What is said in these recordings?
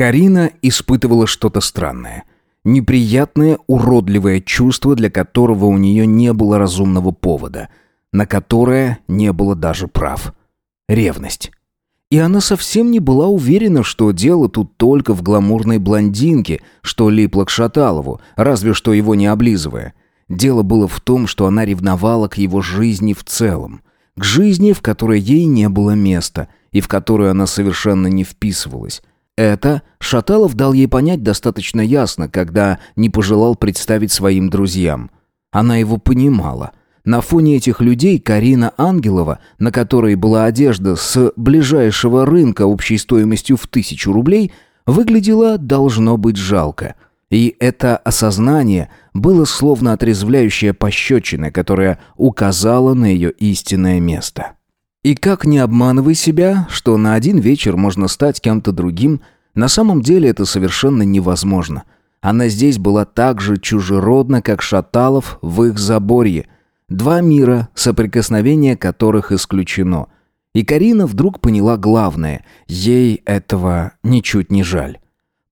Карина испытывала что-то странное. Неприятное, уродливое чувство, для которого у нее не было разумного повода, на которое не было даже прав. Ревность. И она совсем не была уверена, что дело тут только в гламурной блондинке, что липла к Шаталову, разве что его не облизывая. Дело было в том, что она ревновала к его жизни в целом. К жизни, в которой ей не было места, и в которую она совершенно не вписывалась. Это Шаталов дал ей понять достаточно ясно, когда не пожелал представить своим друзьям. Она его понимала – на фоне этих людей Карина Ангелова, на которой была одежда с ближайшего рынка общей стоимостью в тысячу рублей, выглядела должно быть жалко. И это осознание было словно отрезвляющая пощечина, которая указала на ее истинное место. И как не обманывай себя, что на один вечер можно стать кем-то другим, на самом деле это совершенно невозможно. Она здесь была так же чужеродна, как Шаталов в их заборье – Два мира, соприкосновение которых исключено. И Карина вдруг поняла главное – ей этого ничуть не жаль.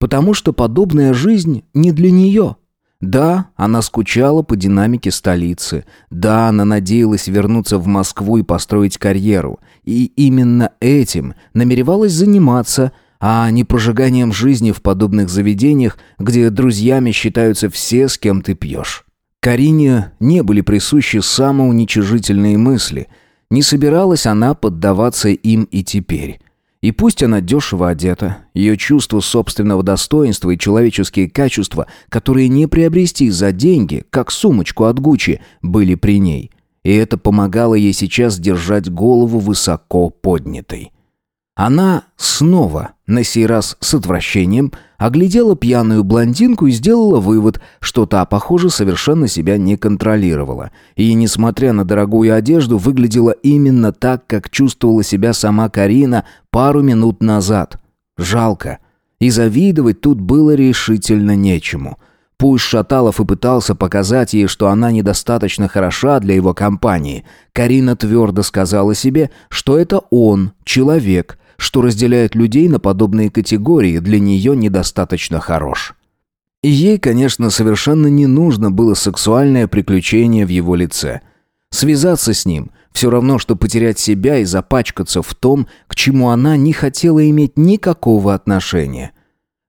Потому что подобная жизнь не для нее. Да, она скучала по динамике столицы. Да, она надеялась вернуться в Москву и построить карьеру. И именно этим намеревалась заниматься – а не прожиганием жизни в подобных заведениях, где друзьями считаются все, с кем ты пьешь. Карине не были присущи самоуничижительные мысли. Не собиралась она поддаваться им и теперь. И пусть она дешево одета, ее чувство собственного достоинства и человеческие качества, которые не приобрести за деньги, как сумочку от Гуччи, были при ней. И это помогало ей сейчас держать голову высоко поднятой. Она снова, на сей раз с отвращением, оглядела пьяную блондинку и сделала вывод, что та, похоже, совершенно себя не контролировала. И, несмотря на дорогую одежду, выглядела именно так, как чувствовала себя сама Карина пару минут назад. Жалко. И завидовать тут было решительно нечему. Пусть Шаталов и пытался показать ей, что она недостаточно хороша для его компании, Карина твердо сказала себе, что это он, человек, что разделяет людей на подобные категории, для нее недостаточно хорош. И ей, конечно, совершенно не нужно было сексуальное приключение в его лице. Связаться с ним – все равно, что потерять себя и запачкаться в том, к чему она не хотела иметь никакого отношения.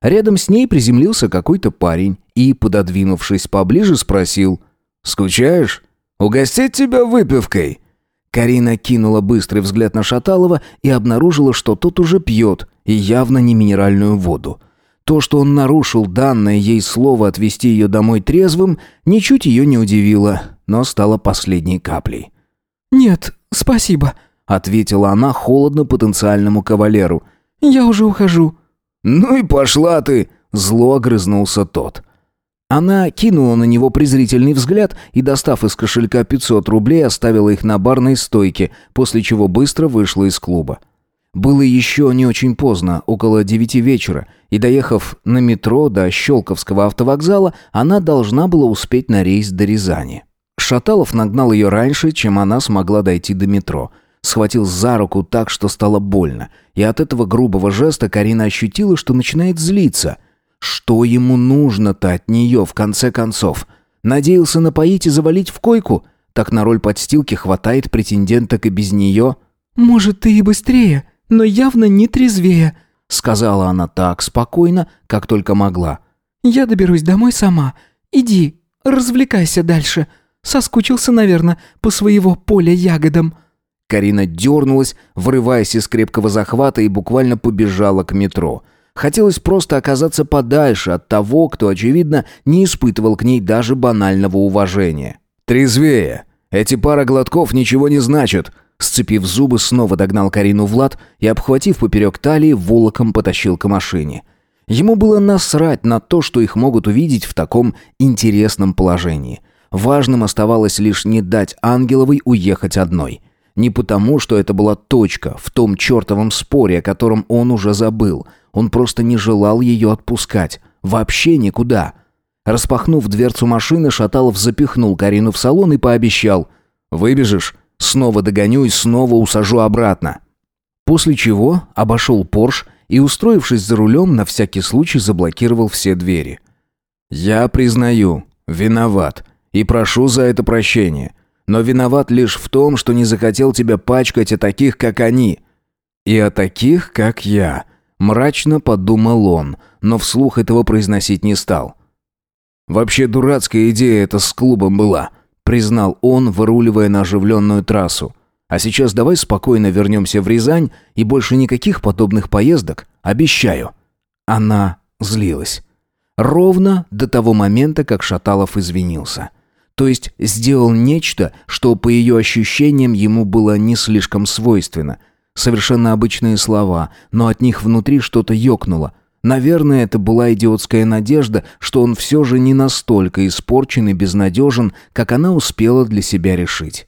Рядом с ней приземлился какой-то парень и, пододвинувшись поближе, спросил «Скучаешь? Угостить тебя выпивкой?» Карина кинула быстрый взгляд на Шаталова и обнаружила, что тот уже пьет, и явно не минеральную воду. То, что он нарушил данное ей слово отвезти ее домой трезвым, ничуть ее не удивило, но стало последней каплей. «Нет, спасибо», — ответила она холодно потенциальному кавалеру. «Я уже ухожу». «Ну и пошла ты!» — зло огрызнулся тот. Она кинула на него презрительный взгляд и, достав из кошелька 500 рублей, оставила их на барной стойке, после чего быстро вышла из клуба. Было еще не очень поздно, около девяти вечера, и, доехав на метро до Щелковского автовокзала, она должна была успеть на рейс до Рязани. Шаталов нагнал ее раньше, чем она смогла дойти до метро. Схватил за руку так, что стало больно, и от этого грубого жеста Карина ощутила, что начинает злиться – что ему нужно-то от нее, в конце концов? Надеялся напоить и завалить в койку? Так на роль подстилки хватает претенденток и без нее? «Может, ты и быстрее, но явно не трезвее», сказала она так спокойно, как только могла. «Я доберусь домой сама. Иди, развлекайся дальше. Соскучился, наверное, по своего поля ягодам». Карина дернулась, вырываясь из крепкого захвата и буквально побежала к метро. Хотелось просто оказаться подальше от того, кто, очевидно, не испытывал к ней даже банального уважения. «Трезвее! Эти пара глотков ничего не значат!» Сцепив зубы, снова догнал Карину Влад и, обхватив поперек талии, волоком потащил к машине. Ему было насрать на то, что их могут увидеть в таком интересном положении. Важным оставалось лишь не дать Ангеловой уехать одной. Не потому, что это была точка в том чертовом споре, о котором он уже забыл – он просто не желал ее отпускать. Вообще никуда. Распахнув дверцу машины, Шаталов запихнул Карину в салон и пообещал. «Выбежишь? Снова догоню и снова усажу обратно». После чего обошел Порш и, устроившись за рулем, на всякий случай заблокировал все двери. «Я признаю, виноват, и прошу за это прощения. Но виноват лишь в том, что не захотел тебя пачкать о таких, как они. И о таких, как я», — мрачно подумал он, но вслух этого произносить не стал. «Вообще дурацкая идея эта с клубом была», — признал он, выруливая на оживленную трассу. А сейчас давай спокойно вернемся в Рязань и больше никаких подобных поездок, обещаю». Она злилась. Ровно до того момента, как Шаталов извинился. То есть сделал нечто, что по ее ощущениям ему было не слишком свойственно. Совершенно обычные слова, но от них внутри что-то ёкнуло. Наверное, это была идиотская надежда, что он все же не настолько испорчен и безнадежен, как она успела для себя решить.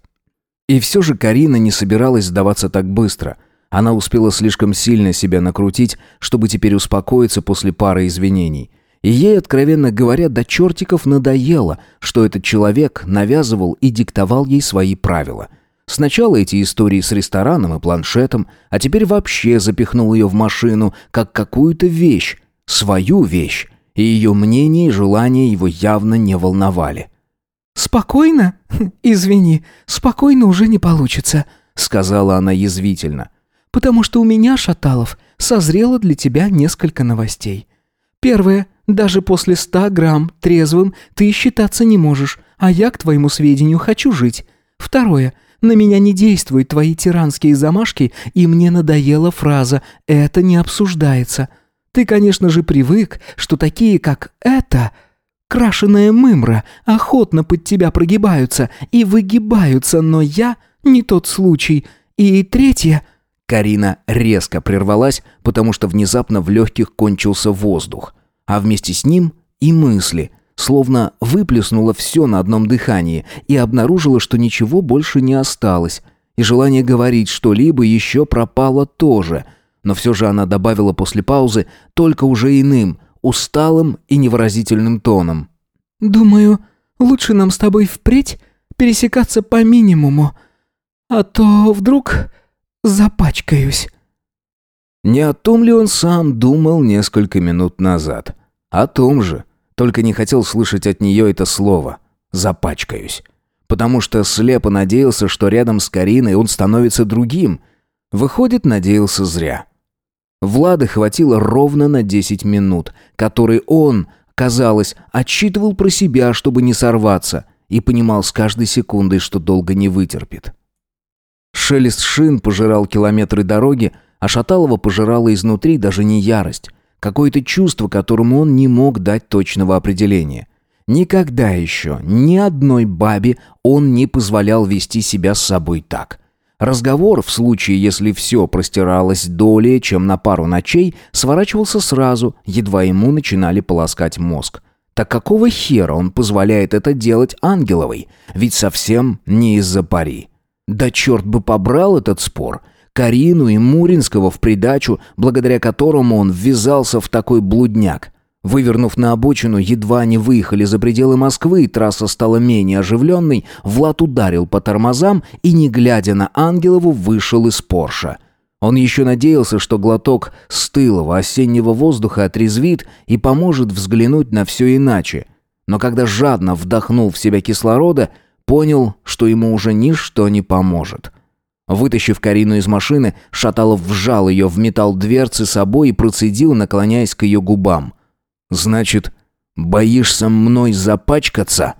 И все же Карина не собиралась сдаваться так быстро. Она успела слишком сильно себя накрутить, чтобы теперь успокоиться после пары извинений. И ей, откровенно говоря, до чертиков надоело, что этот человек навязывал и диктовал ей свои правила. Сначала эти истории с рестораном и планшетом, а теперь вообще запихнул ее в машину, как какую-то вещь, свою вещь, и ее мнение и желания его явно не волновали. «Спокойно? Извини, спокойно уже не получится», — сказала она язвительно. «Потому что у меня, Шаталов, созрело для тебя несколько новостей. Первое. Даже после ста грамм трезвым ты считаться не можешь, а я, к твоему сведению, хочу жить. Второе. На меня не действуют твои тиранские замашки, и мне надоела фраза «это не обсуждается». Ты, конечно же, привык, что такие, как «это», Крашеная мымра охотно под тебя прогибаются и выгибаются, но я не тот случай. И третье...» Карина резко прервалась, потому что внезапно в легких кончился воздух. А вместе с ним и мысли, словно выплеснула все на одном дыхании и обнаружила, что ничего больше не осталось. И желание говорить что-либо еще пропало тоже. Но все же она добавила после паузы только уже иным – усталым и невыразительным тоном. «Думаю, лучше нам с тобой впредь пересекаться по минимуму, а то вдруг запачкаюсь». Не о том ли он сам думал несколько минут назад? О том же, только не хотел слышать от нее это слово «запачкаюсь». Потому что слепо надеялся, что рядом с Кариной он становится другим. Выходит, надеялся зря. Влада хватило ровно на 10 минут, которые он, казалось, отсчитывал про себя, чтобы не сорваться, и понимал с каждой секундой, что долго не вытерпит. Шелест шин пожирал километры дороги, а Шаталова пожирала изнутри даже не ярость, какое-то чувство, которому он не мог дать точного определения. Никогда еще ни одной бабе он не позволял вести себя с собой так. Разговор, в случае, если все простиралось долее, чем на пару ночей, сворачивался сразу, едва ему начинали полоскать мозг. Так какого хера он позволяет это делать Ангеловой? Ведь совсем не из-за пари. Да черт бы побрал этот спор. Карину и Муринского в придачу, благодаря которому он ввязался в такой блудняк. Вывернув на обочину, едва они выехали за пределы Москвы, и трасса стала менее оживленной, Влад ударил по тормозам и, не глядя на Ангелову, вышел из Порша. Он еще надеялся, что глоток стылого осеннего воздуха отрезвит и поможет взглянуть на все иначе. Но когда жадно вдохнул в себя кислорода, понял, что ему уже ничто не поможет. Вытащив Карину из машины, Шаталов вжал ее в металл дверцы собой и процедил, наклоняясь к ее губам – «Значит, боишься мной запачкаться?»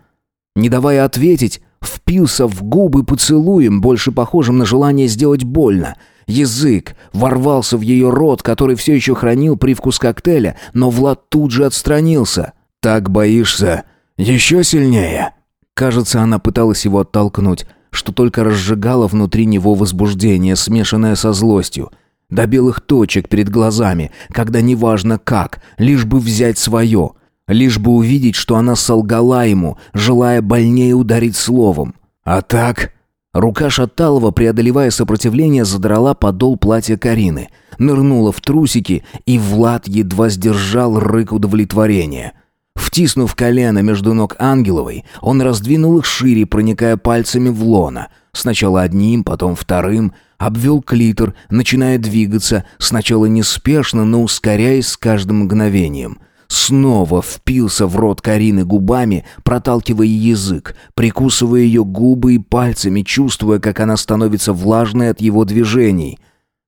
Не давая ответить, впился в губы поцелуем, больше похожим на желание сделать больно. Язык ворвался в ее рот, который все еще хранил привкус коктейля, но Влад тут же отстранился. «Так боишься? Еще сильнее?» Кажется, она пыталась его оттолкнуть, что только разжигало внутри него возбуждение, смешанное со злостью до белых точек перед глазами, когда неважно как, лишь бы взять свое, лишь бы увидеть, что она солгала ему, желая больнее ударить словом. А так... Рука Шаталова, преодолевая сопротивление, задрала подол платья Карины, нырнула в трусики, и Влад едва сдержал рык удовлетворения. Втиснув колено между ног Ангеловой, он раздвинул их шире, проникая пальцами в лона. Сначала одним, потом вторым, обвел клитор, начиная двигаться, сначала неспешно, но ускоряясь с каждым мгновением. Снова впился в рот Карины губами, проталкивая язык, прикусывая ее губы и пальцами, чувствуя, как она становится влажной от его движений.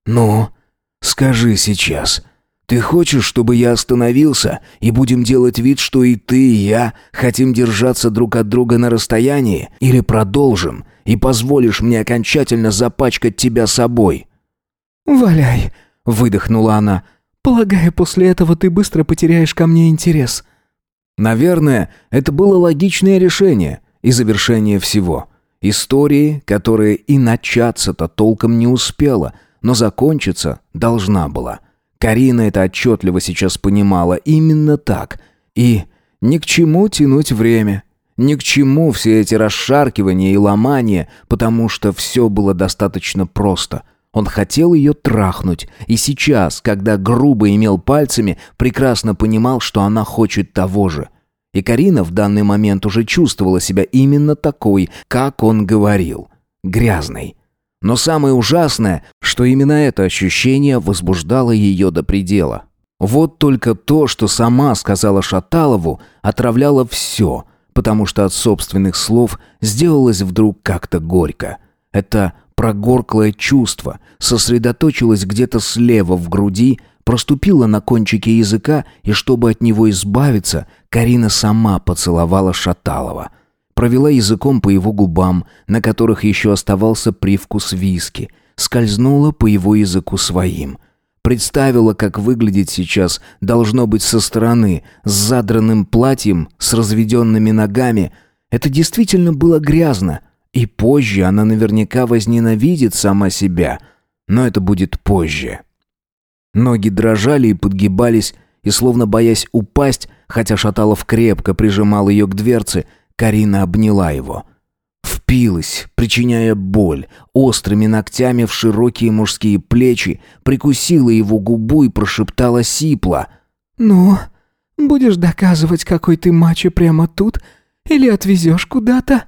«Ну, скажи сейчас, ты хочешь, чтобы я остановился, и будем делать вид, что и ты, и я хотим держаться друг от друга на расстоянии, или продолжим, и позволишь мне окончательно запачкать тебя собой?» «Валяй», — выдохнула она. «Полагаю, после этого ты быстро потеряешь ко мне интерес». Наверное, это было логичное решение и завершение всего. Истории, которая и начаться-то толком не успела, но закончиться должна была. Карина это отчетливо сейчас понимала именно так. И ни к чему тянуть время. Ни к чему все эти расшаркивания и ломания, потому что все было достаточно просто. Он хотел ее трахнуть, и сейчас, когда грубо имел пальцами, прекрасно понимал, что она хочет того же. И Карина в данный момент уже чувствовала себя именно такой, как он говорил. Грязной. Но самое ужасное, что именно это ощущение возбуждало ее до предела. Вот только то, что сама сказала Шаталову, отравляло все – потому что от собственных слов сделалось вдруг как-то горько. Это прогорклое чувство сосредоточилось где-то слева в груди, проступило на кончике языка, и чтобы от него избавиться, Карина сама поцеловала Шаталова. Провела языком по его губам, на которых еще оставался привкус виски, скользнула по его языку своим — Представила, как выглядит сейчас, должно быть со стороны, с задранным платьем, с разведенными ногами. Это действительно было грязно. И позже она наверняка возненавидит сама себя. Но это будет позже. Ноги дрожали и подгибались, и словно боясь упасть, хотя Шаталов крепко прижимал ее к дверце, Карина обняла его — впилась, причиняя боль, острыми ногтями в широкие мужские плечи, прикусила его губу и прошептала сипло. «Ну, будешь доказывать, какой ты мачо прямо тут, или отвезешь куда-то?»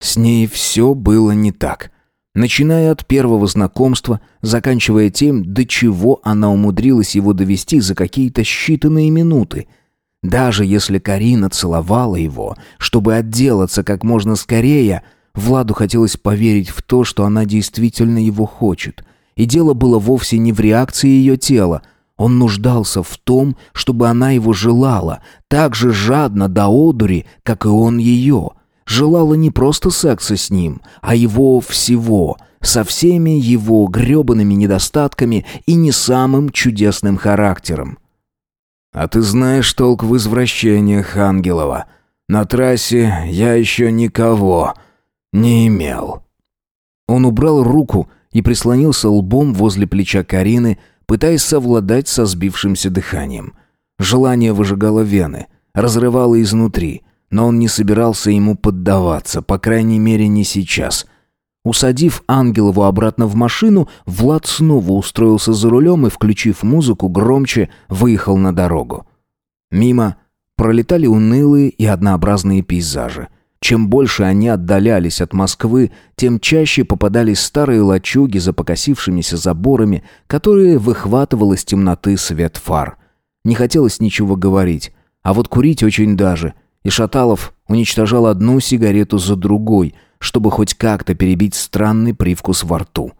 С ней все было не так. Начиная от первого знакомства, заканчивая тем, до чего она умудрилась его довести за какие-то считанные минуты – даже если Карина целовала его, чтобы отделаться как можно скорее, Владу хотелось поверить в то, что она действительно его хочет. И дело было вовсе не в реакции ее тела. Он нуждался в том, чтобы она его желала, так же жадно до одури, как и он ее. Желала не просто секса с ним, а его всего, со всеми его гребаными недостатками и не самым чудесным характером. «А ты знаешь толк в извращениях, Ангелова. На трассе я еще никого не имел». Он убрал руку и прислонился лбом возле плеча Карины, пытаясь совладать со сбившимся дыханием. Желание выжигало вены, разрывало изнутри, но он не собирался ему поддаваться, по крайней мере не сейчас. Усадив Ангелову обратно в машину, Влад снова устроился за рулем и, включив музыку громче, выехал на дорогу. Мимо пролетали унылые и однообразные пейзажи. Чем больше они отдалялись от Москвы, тем чаще попадались старые лачуги за покосившимися заборами, которые выхватывал из темноты свет фар. Не хотелось ничего говорить, а вот курить очень даже. И Шаталов уничтожал одну сигарету за другой – чтобы хоть как-то перебить странный привкус во рту.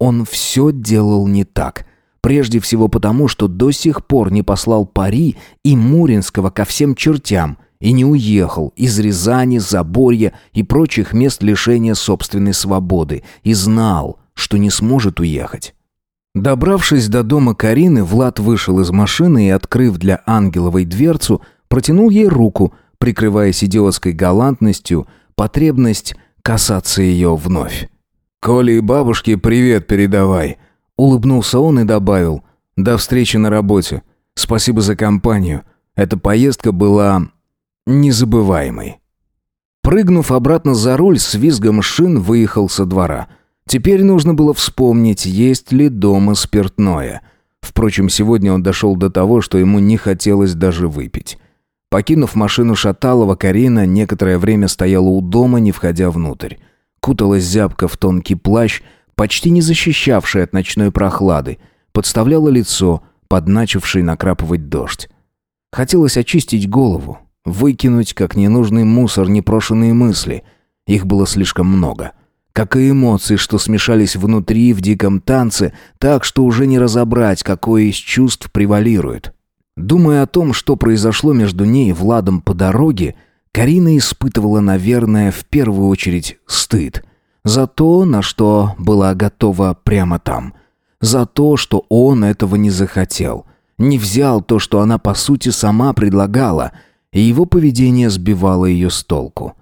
Он все делал не так. Прежде всего потому, что до сих пор не послал Пари и Муринского ко всем чертям и не уехал из Рязани, Заборья и прочих мест лишения собственной свободы и знал, что не сможет уехать. Добравшись до дома Карины, Влад вышел из машины и, открыв для Ангеловой дверцу, протянул ей руку, прикрываясь идиотской галантностью, потребность касаться ее вновь. «Коле и бабушке привет передавай», — улыбнулся он и добавил. «До встречи на работе. Спасибо за компанию. Эта поездка была незабываемой». Прыгнув обратно за руль, с визгом шин выехал со двора. Теперь нужно было вспомнить, есть ли дома спиртное. Впрочем, сегодня он дошел до того, что ему не хотелось даже выпить. Покинув машину Шаталова, Карина некоторое время стояла у дома, не входя внутрь. Куталась зябко в тонкий плащ, почти не защищавшая от ночной прохлады, подставляла лицо под начавший накрапывать дождь. Хотелось очистить голову, выкинуть как ненужный мусор непрошенные мысли. Их было слишком много. Как и эмоции, что смешались внутри в диком танце, так что уже не разобрать, какое из чувств превалирует. Думая о том, что произошло между ней и Владом по дороге, Карина испытывала, наверное, в первую очередь стыд. За то, на что была готова прямо там. За то, что он этого не захотел. Не взял то, что она по сути сама предлагала, и его поведение сбивало ее с толку.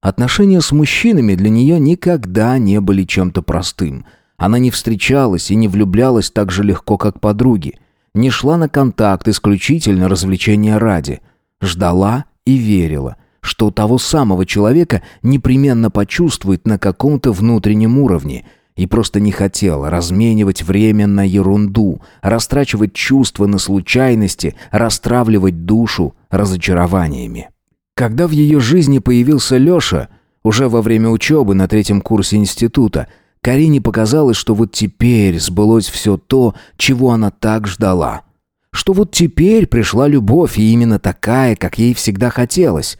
Отношения с мужчинами для нее никогда не были чем-то простым. Она не встречалась и не влюблялась так же легко, как подруги. Не шла на контакт исключительно развлечения ради. Ждала и верила – что того самого человека непременно почувствует на каком-то внутреннем уровне и просто не хотел разменивать время на ерунду, растрачивать чувства на случайности, расстравливать душу разочарованиями. Когда в ее жизни появился Леша, уже во время учебы на третьем курсе института, Карине показалось, что вот теперь сбылось все то, чего она так ждала. Что вот теперь пришла любовь, и именно такая, как ей всегда хотелось.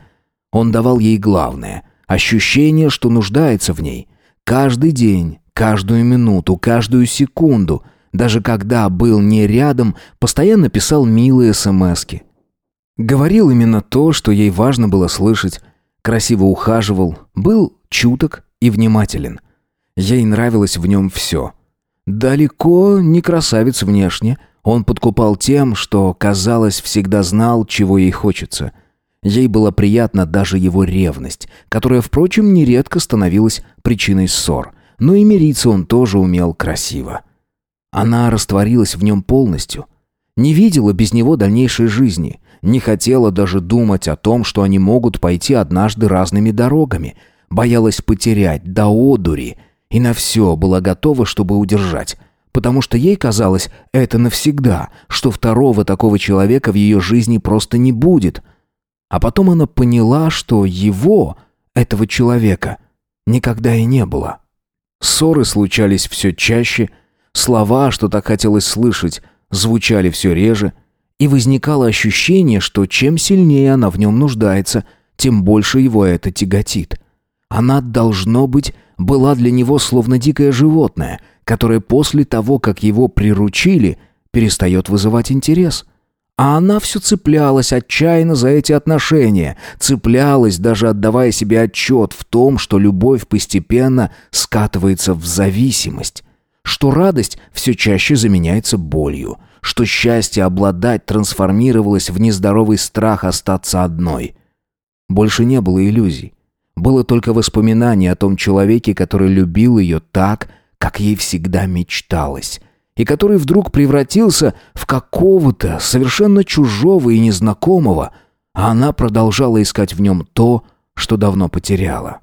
Он давал ей главное — ощущение, что нуждается в ней. Каждый день, каждую минуту, каждую секунду, даже когда был не рядом, постоянно писал милые смски. Говорил именно то, что ей важно было слышать, красиво ухаживал, был чуток и внимателен. Ей нравилось в нем все. Далеко не красавец внешне, он подкупал тем, что, казалось, всегда знал, чего ей хочется — Ей была приятна даже его ревность, которая, впрочем, нередко становилась причиной ссор. Но и мириться он тоже умел красиво. Она растворилась в нем полностью. Не видела без него дальнейшей жизни. Не хотела даже думать о том, что они могут пойти однажды разными дорогами. Боялась потерять до одури. И на все была готова, чтобы удержать потому что ей казалось это навсегда, что второго такого человека в ее жизни просто не будет – а потом она поняла, что его, этого человека, никогда и не было. Ссоры случались все чаще, слова, что так хотелось слышать, звучали все реже, и возникало ощущение, что чем сильнее она в нем нуждается, тем больше его это тяготит. Она, должно быть, была для него словно дикое животное, которое после того, как его приручили, перестает вызывать интерес – а она все цеплялась отчаянно за эти отношения, цеплялась, даже отдавая себе отчет в том, что любовь постепенно скатывается в зависимость, что радость все чаще заменяется болью, что счастье обладать трансформировалось в нездоровый страх остаться одной. Больше не было иллюзий. Было только воспоминание о том человеке, который любил ее так, как ей всегда мечталось, и который вдруг превратился в какого-то совершенно чужого и незнакомого, а она продолжала искать в нем то, что давно потеряла.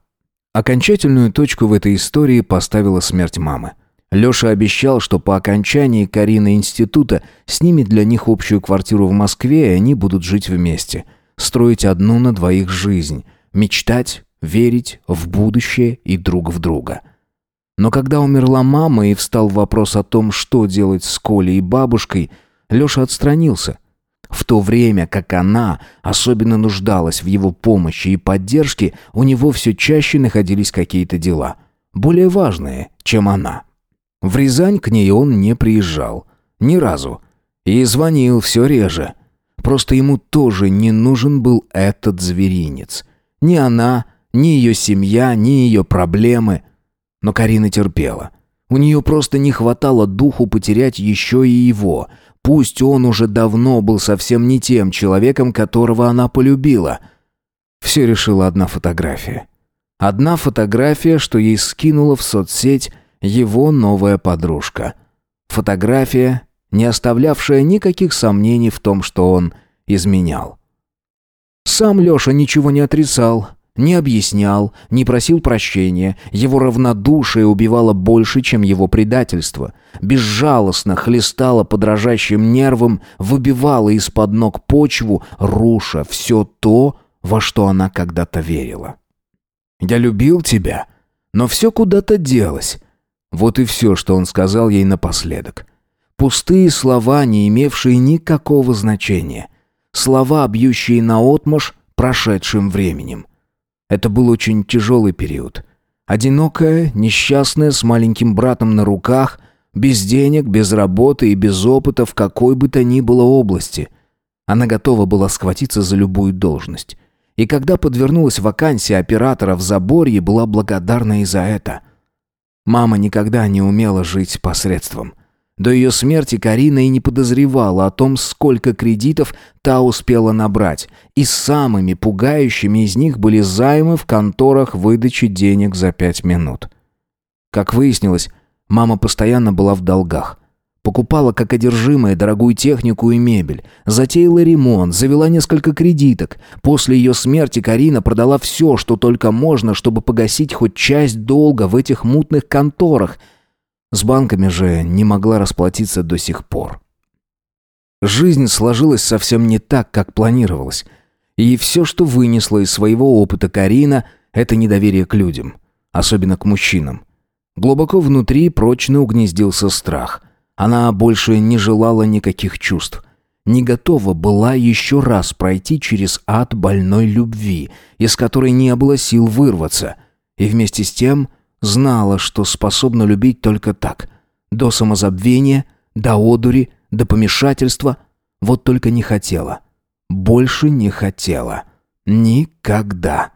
Окончательную точку в этой истории поставила смерть мамы. Леша обещал, что по окончании Карины института снимет для них общую квартиру в Москве, и они будут жить вместе. Строить одну на двоих жизнь. Мечтать, верить в будущее и друг в друга. Но когда умерла мама и встал вопрос о том, что делать с Колей и бабушкой, Леша отстранился. В то время как она особенно нуждалась в его помощи и поддержке, у него все чаще находились какие-то дела, более важные, чем она. В Рязань к ней он не приезжал. Ни разу. И звонил все реже. Просто ему тоже не нужен был этот зверинец. Ни она, ни ее семья, ни ее проблемы – но Карина терпела. У нее просто не хватало духу потерять еще и его. Пусть он уже давно был совсем не тем человеком, которого она полюбила. Все решила одна фотография. Одна фотография, что ей скинула в соцсеть его новая подружка. Фотография, не оставлявшая никаких сомнений в том, что он изменял. Сам Леша ничего не отрицал, не объяснял, не просил прощения. Его равнодушие убивало больше, чем его предательство. Безжалостно хлестало по дрожащим нервам, выбивало из-под ног почву, руша все то, во что она когда-то верила. «Я любил тебя, но все куда-то делось». Вот и все, что он сказал ей напоследок. Пустые слова, не имевшие никакого значения. Слова, бьющие наотмашь прошедшим временем. Это был очень тяжелый период. Одинокая, несчастная, с маленьким братом на руках, без денег, без работы и без опыта в какой бы то ни было области. Она готова была схватиться за любую должность. И когда подвернулась вакансия оператора в Заборье, была благодарна и за это. Мама никогда не умела жить посредством. До ее смерти Карина и не подозревала о том, сколько кредитов та успела набрать, и самыми пугающими из них были займы в конторах выдачи денег за пять минут. Как выяснилось, мама постоянно была в долгах. Покупала как одержимая дорогую технику и мебель, затеяла ремонт, завела несколько кредиток. После ее смерти Карина продала все, что только можно, чтобы погасить хоть часть долга в этих мутных конторах – с банками же не могла расплатиться до сих пор. Жизнь сложилась совсем не так, как планировалось. И все, что вынесла из своего опыта Карина, это недоверие к людям, особенно к мужчинам. Глубоко внутри прочно угнездился страх. Она больше не желала никаких чувств. Не готова была еще раз пройти через ад больной любви, из которой не было сил вырваться. И вместе с тем Знала, что способна любить только так. До самозабвения, до одури, до помешательства. Вот только не хотела. Больше не хотела. Никогда.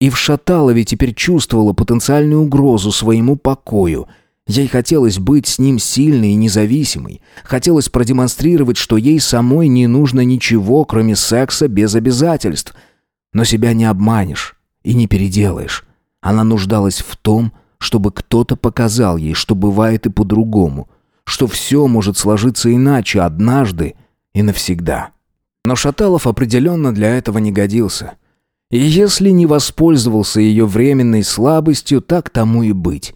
И в Шаталове теперь чувствовала потенциальную угрозу своему покою. Ей хотелось быть с ним сильной и независимой. Хотелось продемонстрировать, что ей самой не нужно ничего, кроме секса без обязательств. Но себя не обманешь и не переделаешь. Она нуждалась в том, чтобы кто-то показал ей, что бывает и по-другому, что все может сложиться иначе однажды и навсегда. Но Шаталов определенно для этого не годился. И если не воспользовался ее временной слабостью, так тому и быть.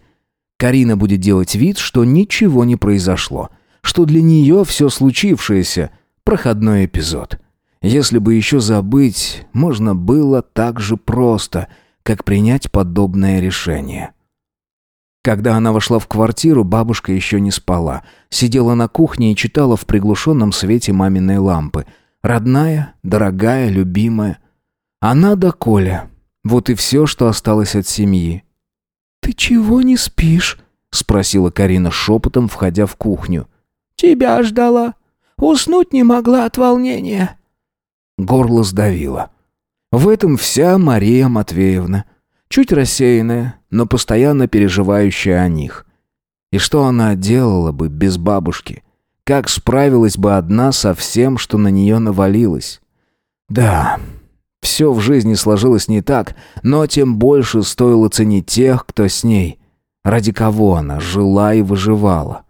Карина будет делать вид, что ничего не произошло, что для нее все случившееся – проходной эпизод. Если бы еще забыть, можно было так же просто – как принять подобное решение. Когда она вошла в квартиру, бабушка еще не спала. Сидела на кухне и читала в приглушенном свете маминой лампы. Родная, дорогая, любимая. Она да Коля. Вот и все, что осталось от семьи. «Ты чего не спишь?» — спросила Карина шепотом, входя в кухню. «Тебя ждала. Уснуть не могла от волнения». Горло сдавило. В этом вся Мария Матвеевна. Чуть рассеянная, но постоянно переживающая о них. И что она делала бы без бабушки? Как справилась бы одна со всем, что на нее навалилось? Да, все в жизни сложилось не так, но тем больше стоило ценить тех, кто с ней. Ради кого она жила и выживала.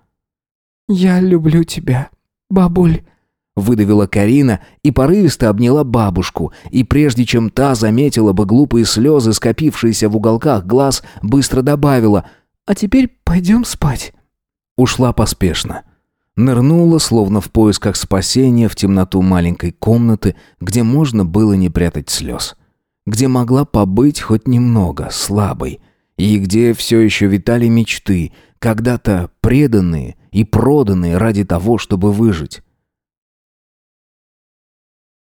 «Я люблю тебя, бабуль», Выдавила Карина и порывисто обняла бабушку, и прежде чем та заметила бы глупые слезы, скопившиеся в уголках глаз, быстро добавила «А теперь пойдем спать». Ушла поспешно. Нырнула, словно в поисках спасения, в темноту маленькой комнаты, где можно было не прятать слез. Где могла побыть хоть немного, слабой. И где все еще витали мечты, когда-то преданные и проданные ради того, чтобы выжить.